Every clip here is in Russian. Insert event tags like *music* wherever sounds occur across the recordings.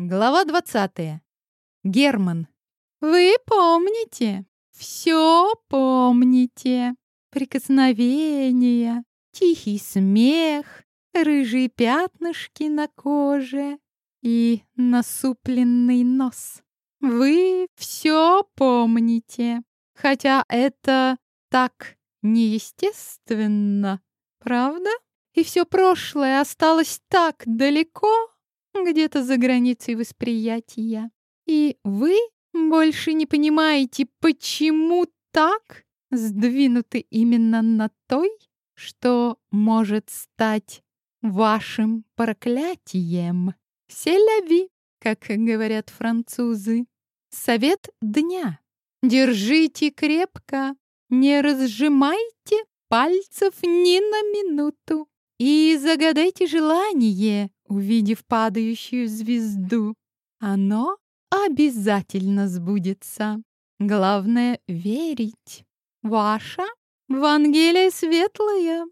Глава 20. Герман. Вы помните, все помните. Прикосновения, тихий смех, рыжие пятнышки на коже и насупленный нос. Вы все помните, хотя это так неестественно, правда? И все прошлое осталось так далеко, где-то за границей восприятия. И вы больше не понимаете, почему так сдвинуты именно на той, что может стать вашим проклятием. Селяви, как говорят французы. Совет дня. Держите крепко, не разжимайте пальцев ни на минуту и загадайте желание, увидев падающую звезду. Оно обязательно сбудется. Главное — верить. Ваша Вангелия светлая.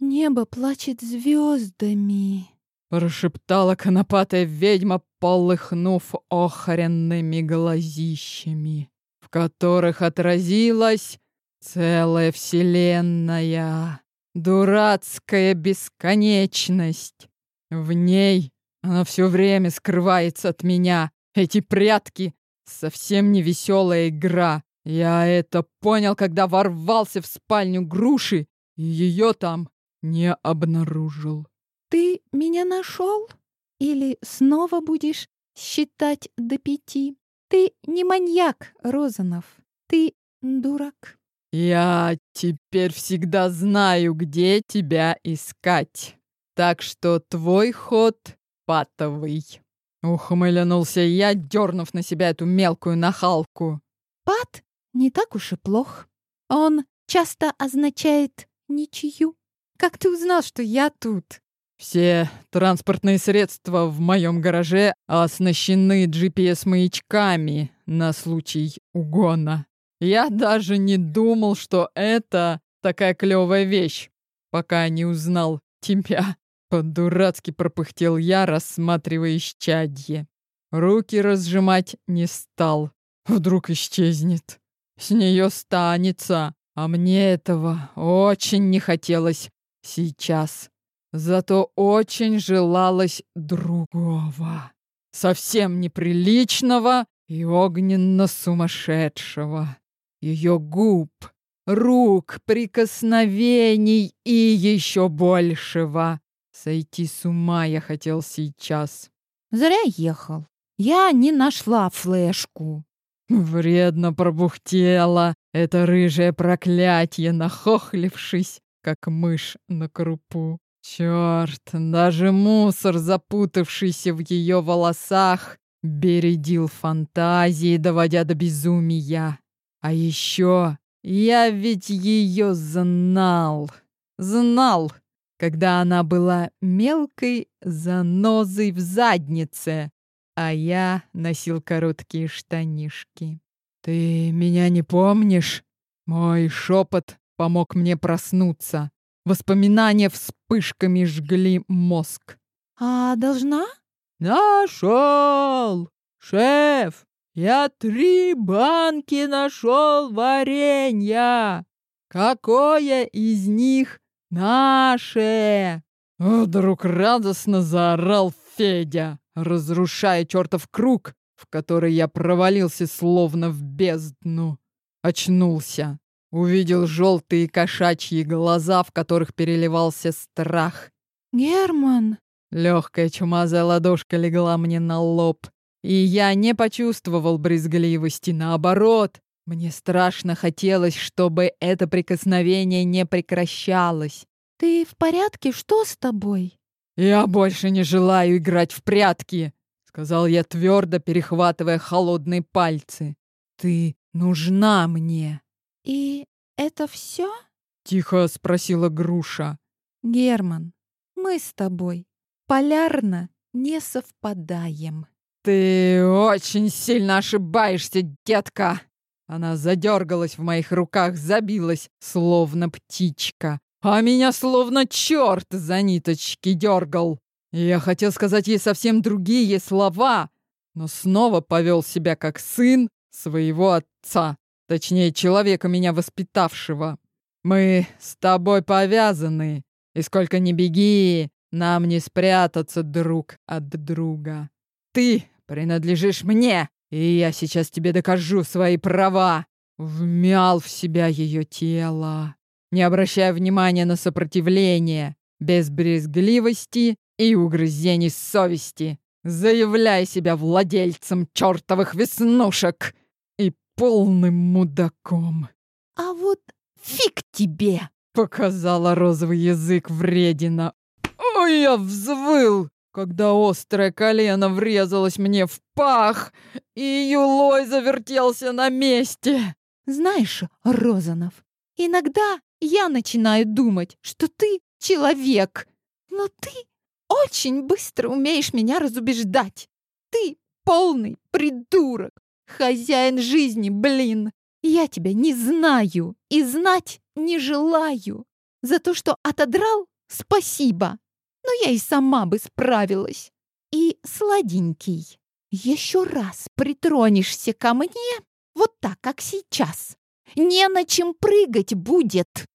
Небо плачет звездами. Прошептала конопатая ведьма, полыхнув охренными глазищами, в которых отразилась целая вселенная. Дурацкая бесконечность. В ней она все время скрывается от меня. Эти прятки — совсем не веселая игра. Я это понял, когда ворвался в спальню груши, и ее там не обнаружил. Ты меня нашел? Или снова будешь считать до пяти? Ты не маньяк, Розанов. Ты дурак. Я теперь всегда знаю, где тебя искать. Так что твой ход патовый. Ухмылянулся я, дернув на себя эту мелкую нахалку. Пат не так уж и плох. Он часто означает ничью. Как ты узнал, что я тут? Все транспортные средства в моем гараже оснащены GPS-маячками на случай угона. Я даже не думал, что это такая клевая вещь, пока не узнал тебя. По-дурацки пропыхтел я, рассматривая исчадье. Руки разжимать не стал. Вдруг исчезнет. С нее станется. А мне этого очень не хотелось сейчас. Зато очень желалось другого. Совсем неприличного и огненно-сумасшедшего. Ее губ, рук, прикосновений и еще большего. Сойти с ума я хотел сейчас. Зря ехал. Я не нашла флешку. Вредно пробухтела это рыжее проклятие, нахохлившись, как мышь на крупу. Черт, даже мусор, запутавшийся в ее волосах, бередил фантазии, доводя до безумия. А еще я ведь ее знал. Знал когда она была мелкой занозой в заднице, а я носил короткие штанишки. «Ты меня не помнишь?» Мой шепот помог мне проснуться. Воспоминания вспышками жгли мозг. «А должна?» «Нашел! Шеф, я три банки нашел варенья! Какое из них «Наше!» Вдруг радостно заорал Федя, разрушая чертов круг, в который я провалился словно в бездну. Очнулся. Увидел желтые кошачьи глаза, в которых переливался страх. «Герман!» Легкая чумазая ладошка легла мне на лоб. И я не почувствовал брезгливости, наоборот. Мне страшно хотелось, чтобы это прикосновение не прекращалось. «Ты в порядке? Что с тобой?» «Я больше не желаю играть в прятки», — сказал я твердо, перехватывая холодные пальцы. «Ты нужна мне». «И это все?» — тихо спросила груша. «Герман, мы с тобой полярно не совпадаем». «Ты очень сильно ошибаешься, детка!» Она задергалась в моих руках, забилась, словно птичка. А меня словно черт за ниточки дергал. Я хотел сказать ей совсем другие слова, но снова повел себя как сын своего отца, точнее, человека, меня воспитавшего. Мы с тобой повязаны, и сколько ни беги, нам не спрятаться друг от друга. Ты принадлежишь мне, и я сейчас тебе докажу свои права. Вмял в себя ее тело, не обращая внимания на сопротивление, без брезгливости и угрызений совести, заявляя себя владельцем чертовых веснушек и полным мудаком. «А вот фиг тебе!» — показала розовый язык вредина. Ой, я взвыл, когда острое колено врезалось мне в пах, и Юлой завертелся на месте. «Знаешь, Розанов, иногда я начинаю думать, что ты человек, но ты очень быстро умеешь меня разубеждать. Ты полный придурок, хозяин жизни, блин. Я тебя не знаю и знать не желаю. За то, что отодрал, спасибо. Но я и сама бы справилась. И, сладенький, еще раз притронешься ко мне, вот так, как сейчас. Не на чем прыгать будет.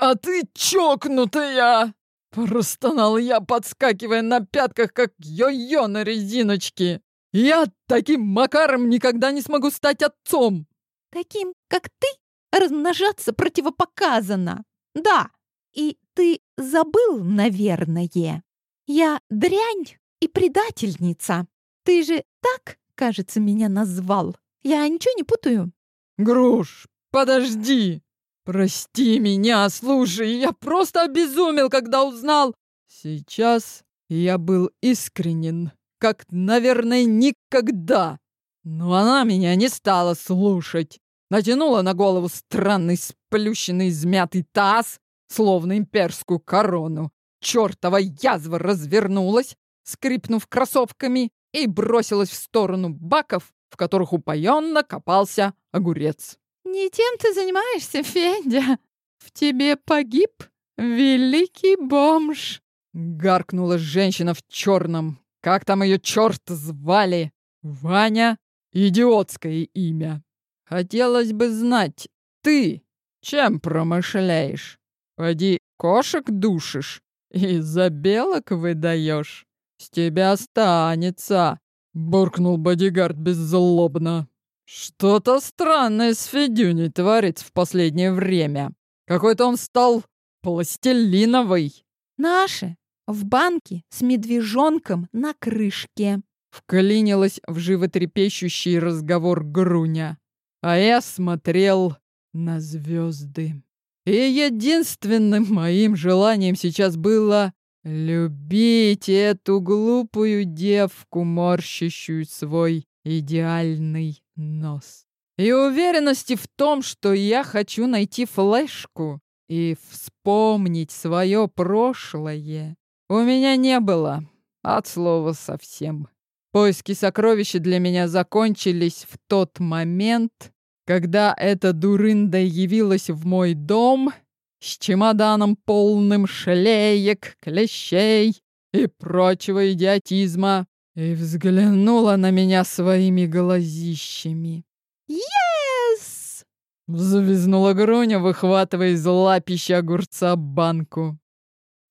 «А ты чокнутая!» Простонал я, подскакивая на пятках, как йо-йо на резиночке. «Я таким макаром никогда не смогу стать отцом!» «Таким, как ты, размножаться противопоказано. Да, и ты забыл, наверное. Я дрянь и предательница. Ты же так, кажется, меня назвал. Я ничего не путаю?» «Груш, подожди!» «Прости меня, слушай, я просто обезумел, когда узнал!» Сейчас я был искренен, как, наверное, никогда. Но она меня не стала слушать. Натянула на голову странный сплющенный измятый таз, словно имперскую корону. Чёртова язва развернулась, скрипнув кроссовками, и бросилась в сторону баков, в которых упоенно копался огурец. «Не тем ты занимаешься, Федя. В тебе погиб великий бомж!» Гаркнула женщина в черном. Как там ее черт звали? Ваня? Идиотское имя. Хотелось бы знать, ты чем промышляешь? Поди кошек душишь и за белок выдаешь. С тебя останется, буркнул бодигард беззлобно. Что-то странное с Федюней творится в последнее время. Какой-то он стал пластилиновый. Наши в банке с медвежонком на крышке. Вклинилась в животрепещущий разговор Груня. А я смотрел на звезды. И единственным моим желанием сейчас было любить эту глупую девку, морщащую свой идеальный нос. И уверенности в том, что я хочу найти флешку и вспомнить свое прошлое, у меня не было, от слова совсем. Поиски сокровища для меня закончились в тот момент, когда эта дурында явилась в мой дом с чемоданом полным шлеек, клещей и прочего идиотизма и взглянула на меня своими глазищами. «Yes!» — взвизнула Груня, выхватывая из лапища огурца банку.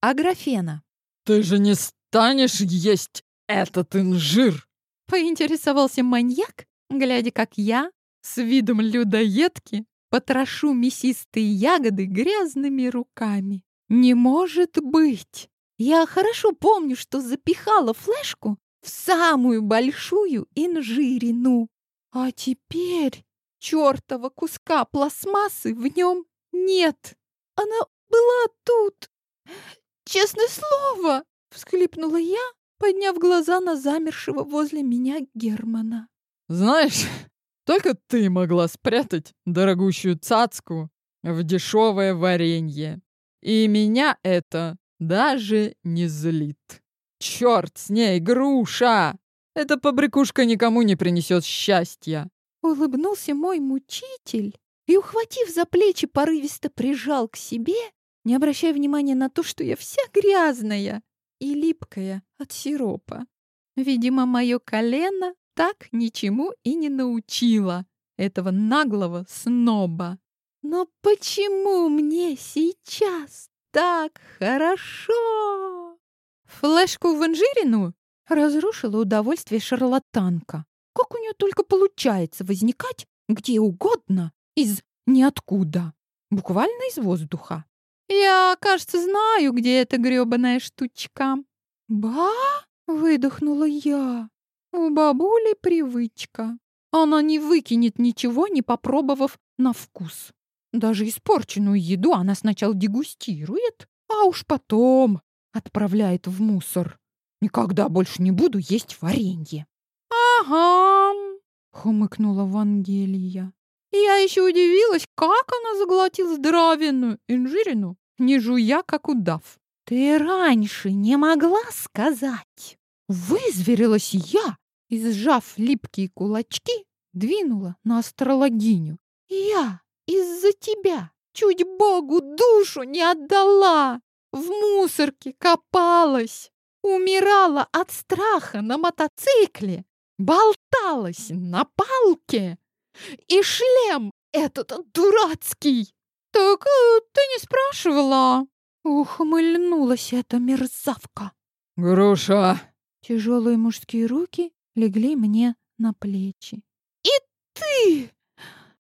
«Аграфена». «Ты же не станешь есть этот инжир?» — поинтересовался маньяк, глядя, как я с видом людоедки потрошу мясистые ягоды грязными руками. «Не может быть!» Я хорошо помню, что запихала флешку в самую большую инжирину. А теперь чертова куска пластмассы в нем нет. Она была тут. Честное слово, всхлипнула я, подняв глаза на замершего возле меня Германа. Знаешь, только ты могла спрятать дорогущую цацку в дешевое варенье. И меня это даже не злит. Черт с ней, груша! Эта побрякушка никому не принесет счастья. Улыбнулся мой мучитель и, ухватив за плечи, порывисто прижал к себе, не обращая внимания на то, что я вся грязная. и липкая от сиропа. Видимо, мое колено так ничему и не научило этого наглого сноба. Но почему мне сейчас так хорошо? Флешку в инжирину разрушила удовольствие шарлатанка. Как у нее только получается возникать где угодно из ниоткуда, буквально из воздуха. Я, кажется, знаю, где эта грёбаная штучка. Ба! Выдохнула я. У бабули привычка. Она не выкинет ничего, не попробовав на вкус. Даже испорченную еду она сначала дегустирует, а уж потом отправляет в мусор. Никогда больше не буду есть варенье. «Ага», — хмыкнула Вангелия. Я еще удивилась, как она заглотила здоровенную инжирину, не жуя, как удав. «Ты раньше не могла сказать?» Вызверилась я и, сжав липкие кулачки, двинула на астрологиню. «Я из-за тебя чуть Богу душу не отдала, в мусорке копалась, умирала от страха на мотоцикле, болталась на палке, и шлем этот дурацкий. Так э, ты не спрашивала?» Ухмыльнулась эта мерзавка. «Груша!» Тяжелые мужские руки легли мне на плечи. «И ты!»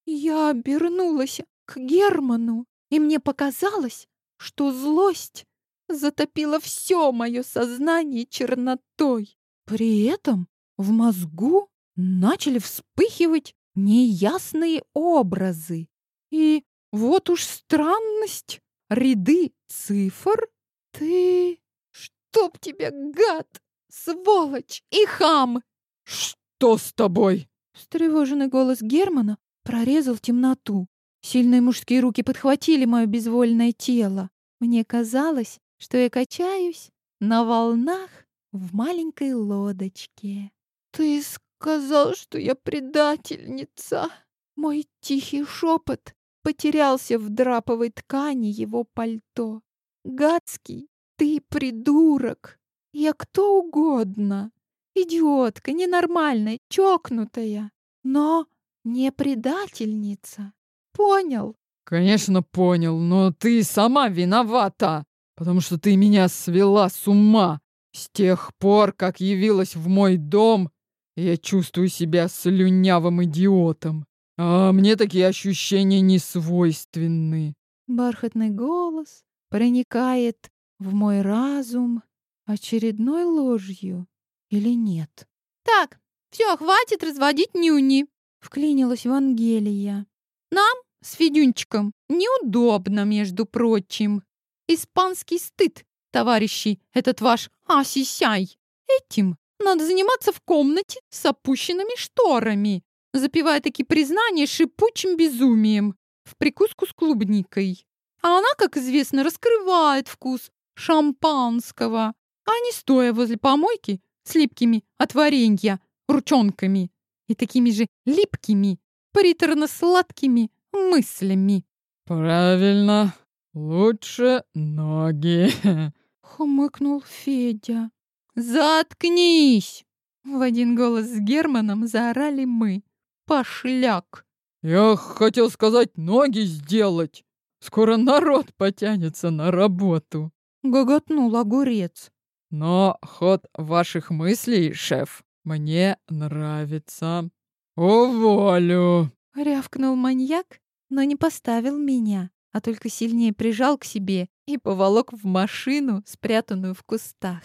Я обернулась к Герману, и мне показалось, что злость затопила все мое сознание чернотой. При этом в мозгу начали вспыхивать неясные образы. И вот уж странность, ряды цифр. Ты... Чтоб тебя, гад, сволочь и хам! Что с тобой? Встревоженный голос Германа прорезал темноту. Сильные мужские руки подхватили мое безвольное тело. Мне казалось, что я качаюсь на волнах в маленькой лодочке. «Ты сказал, что я предательница!» Мой тихий шепот потерялся в драповой ткани его пальто. «Гадский, ты придурок! Я кто угодно! Идиотка, ненормальная, чокнутая, но не предательница! Понял?» «Конечно, понял, но ты сама виновата, потому что ты меня свела с ума. С тех пор, как явилась в мой дом, я чувствую себя слюнявым идиотом. А мне такие ощущения не свойственны. Бархатный голос проникает в мой разум очередной ложью или нет? Так, все, хватит разводить нюни, вклинилась Вангелия. Нам с Федюнчиком неудобно, между прочим. Испанский стыд, товарищи, этот ваш асисяй. Этим надо заниматься в комнате с опущенными шторами, запивая такие признания шипучим безумием в прикуску с клубникой. А она, как известно, раскрывает вкус шампанского, а не стоя возле помойки с липкими от варенья ручонками и такими же липкими, приторно-сладкими мыслями. «Правильно, лучше ноги», *laughs* — хмыкнул Федя. «Заткнись!» В один голос с Германом заорали мы. «Пошляк!» «Я хотел сказать, ноги сделать! Скоро народ потянется на работу!» Гоготнул огурец. «Но ход ваших мыслей, шеф, мне нравится. Уволю!» Рявкнул маньяк, но не поставил меня, а только сильнее прижал к себе и поволок в машину, спрятанную в кустах.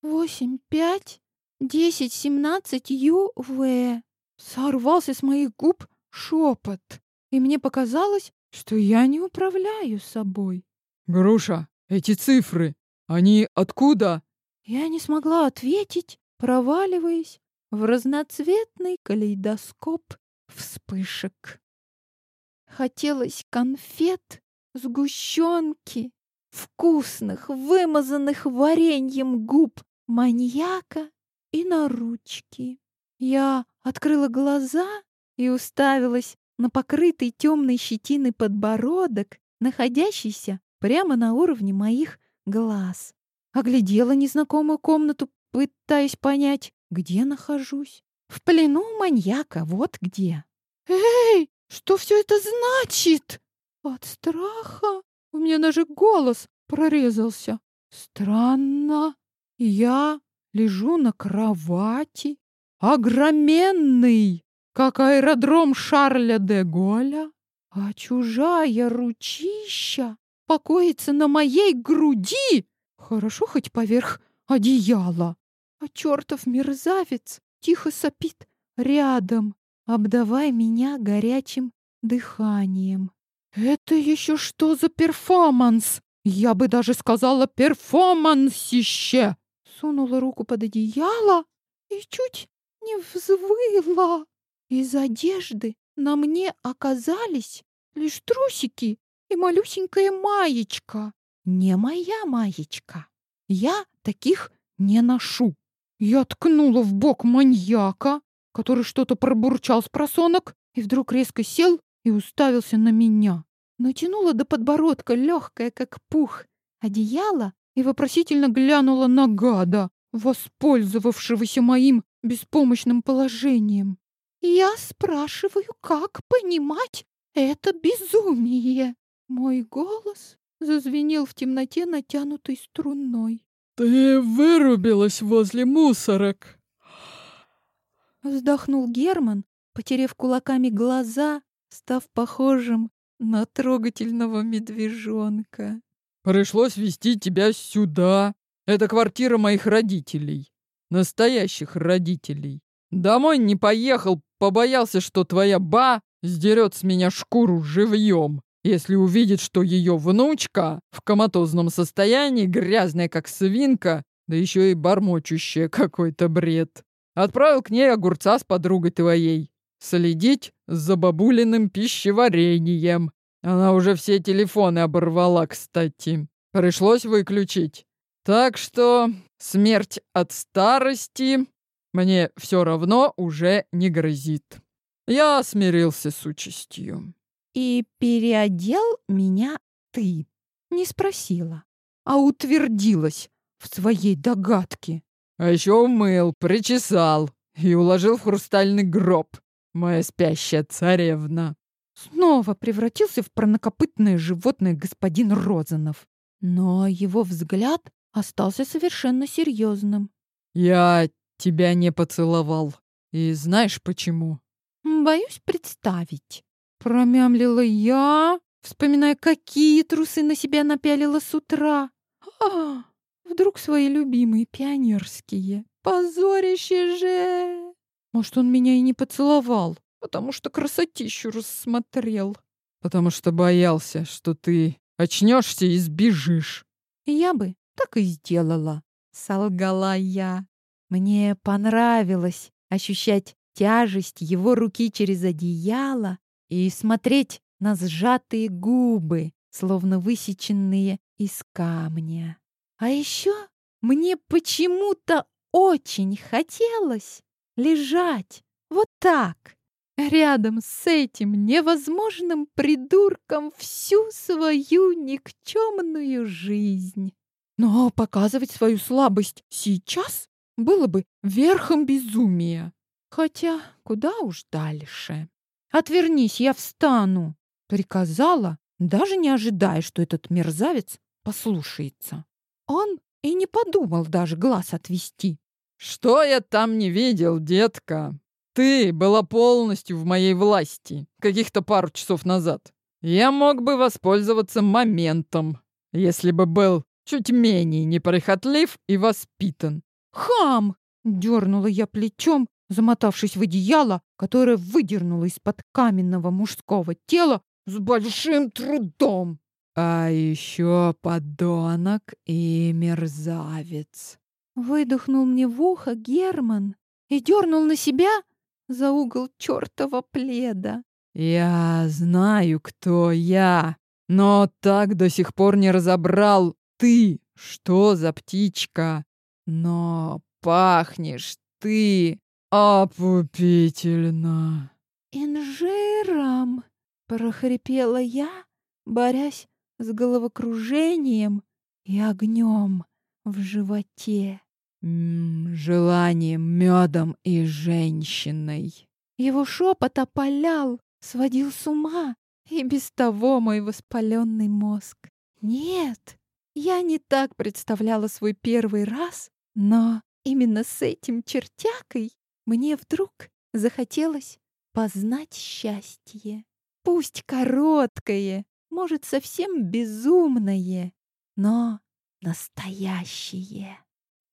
«Восемь, пять, десять, семнадцать, Ю-В!» Сорвался с моих губ шепот, и мне показалось, что я не управляю собой. «Груша, эти цифры, они откуда?» Я не смогла ответить, проваливаясь в разноцветный калейдоскоп вспышек. Хотелось конфет, сгущенки, вкусных, вымазанных вареньем губ маньяка и на ручки. Я открыла глаза и уставилась на покрытый темной щетиной подбородок, находящийся прямо на уровне моих глаз. Оглядела незнакомую комнату, пытаясь понять, где нахожусь. В плену маньяка, вот где. «Эй, что все это значит?» От страха у меня даже голос прорезался. Странно. Я лежу на кровати, огроменный, как аэродром Шарля де Голля, а чужая ручища покоится на моей груди. Хорошо хоть поверх одеяла. А чертов мерзавец тихо сопит рядом, обдавая меня горячим дыханием. Это еще что за перформанс? Я бы даже сказала перформансище. Сунула руку под одеяло и чуть не взвыла. Из одежды на мне оказались лишь трусики и малюсенькая маечка. Не моя маечка. Я таких не ношу. Я ткнула в бок маньяка, который что-то пробурчал с просонок и вдруг резко сел и уставился на меня. Натянула до подбородка легкое, как пух, одеяло и вопросительно глянула на гада, воспользовавшегося моим беспомощным положением. Я спрашиваю, как понимать это безумие? Мой голос зазвенел в темноте натянутой струной. «Ты вырубилась возле мусорок!» Вздохнул Герман, потеряв кулаками глаза, став похожим на трогательного медвежонка. «Пришлось вести тебя сюда. Это квартира моих родителей. Настоящих родителей. Домой не поехал, побоялся, что твоя ба сдерет с меня шкуру живьем, если увидит, что ее внучка в коматозном состоянии, грязная как свинка, да еще и бормочущая *laughs* какой-то бред. Отправил к ней огурца с подругой твоей. Следить за бабулиным пищеварением. Она уже все телефоны оборвала, кстати. Пришлось выключить. Так что смерть от старости мне все равно уже не грозит. Я смирился с участью. И переодел меня ты. Не спросила, а утвердилась в своей догадке. А еще умыл, причесал и уложил в хрустальный гроб, моя спящая царевна. Снова превратился в пронокопытное животное господин Розанов. Но его взгляд остался совершенно серьезным. «Я тебя не поцеловал. И знаешь почему?» «Боюсь представить». Промямлила я, вспоминая, какие трусы на себя напялила с утра. А, вдруг свои любимые пионерские. Позорище же! Может, он меня и не поцеловал, потому что красотищу рассмотрел. Потому что боялся, что ты очнешься и сбежишь. Я бы так и сделала, солгала я. Мне понравилось ощущать тяжесть его руки через одеяло и смотреть на сжатые губы, словно высеченные из камня. А еще мне почему-то очень хотелось лежать вот так, рядом с этим невозможным придурком всю свою никчемную жизнь. Но показывать свою слабость сейчас было бы верхом безумия. Хотя куда уж дальше. «Отвернись, я встану!» — приказала, даже не ожидая, что этот мерзавец послушается. Он и не подумал даже глаз отвести. «Что я там не видел, детка? Ты была полностью в моей власти каких-то пару часов назад. Я мог бы воспользоваться моментом, если бы был чуть менее неприхотлив и воспитан. «Хам!» — дернула я плечом, замотавшись в одеяло, которое выдернуло из-под каменного мужского тела с большим трудом. А еще подонок и мерзавец. Выдохнул мне в ухо Герман и дернул на себя за угол чертова пледа. Я знаю, кто я, но так до сих пор не разобрал ты, что за птичка. Но пахнешь ты «Опупительно!» «Инжиром!» — прохрипела я, борясь с головокружением и огнем в животе. М -м, желанием, медом и женщиной. Его шепот опалял, сводил с ума, и без того мой воспаленный мозг. Нет, я не так представляла свой первый раз, но именно с этим чертякой мне вдруг захотелось познать счастье. Пусть короткое, может, совсем безумное, но настоящее.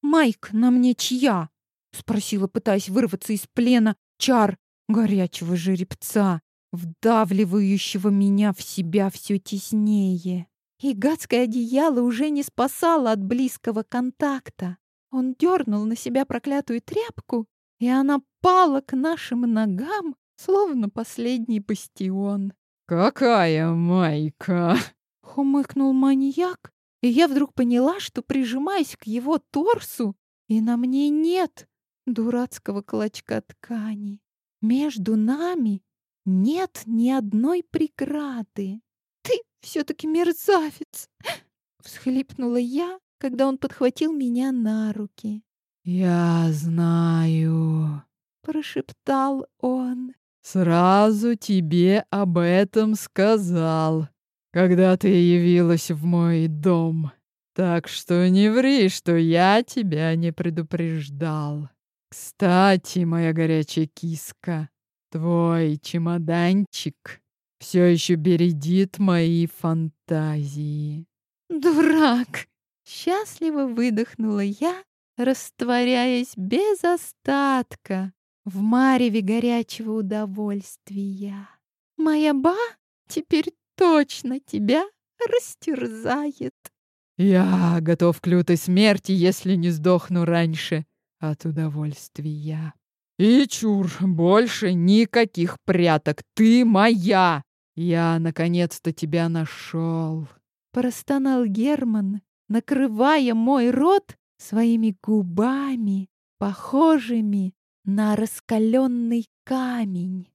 «Майк на мне чья?» — спросила, пытаясь вырваться из плена чар горячего жеребца, вдавливающего меня в себя все теснее. И гадское одеяло уже не спасало от близкого контакта. Он дернул на себя проклятую тряпку, и она пала к нашим ногам, словно последний бастион. «Какая майка!» — хумыкнул маньяк, и я вдруг поняла, что прижимаюсь к его торсу, и на мне нет дурацкого клочка ткани. Между нами нет ни одной преграды. Ты все-таки мерзавец! Всхлипнула я, когда он подхватил меня на руки. «Я знаю», — прошептал он. «Сразу тебе об этом сказал, когда ты явилась в мой дом. Так что не ври, что я тебя не предупреждал. Кстати, моя горячая киска, твой чемоданчик все еще бередит мои фантазии». «Дурак!» — счастливо выдохнула я, растворяясь без остатка в мареве горячего удовольствия. «Моя ба теперь точно тебя растерзает!» «Я готов к лютой смерти, если не сдохну раньше от удовольствия!» «И чур, больше никаких пряток, ты моя! Я наконец-то тебя нашел!» Простонал Герман, накрывая мой рот своими губами, похожими на раскаленный камень.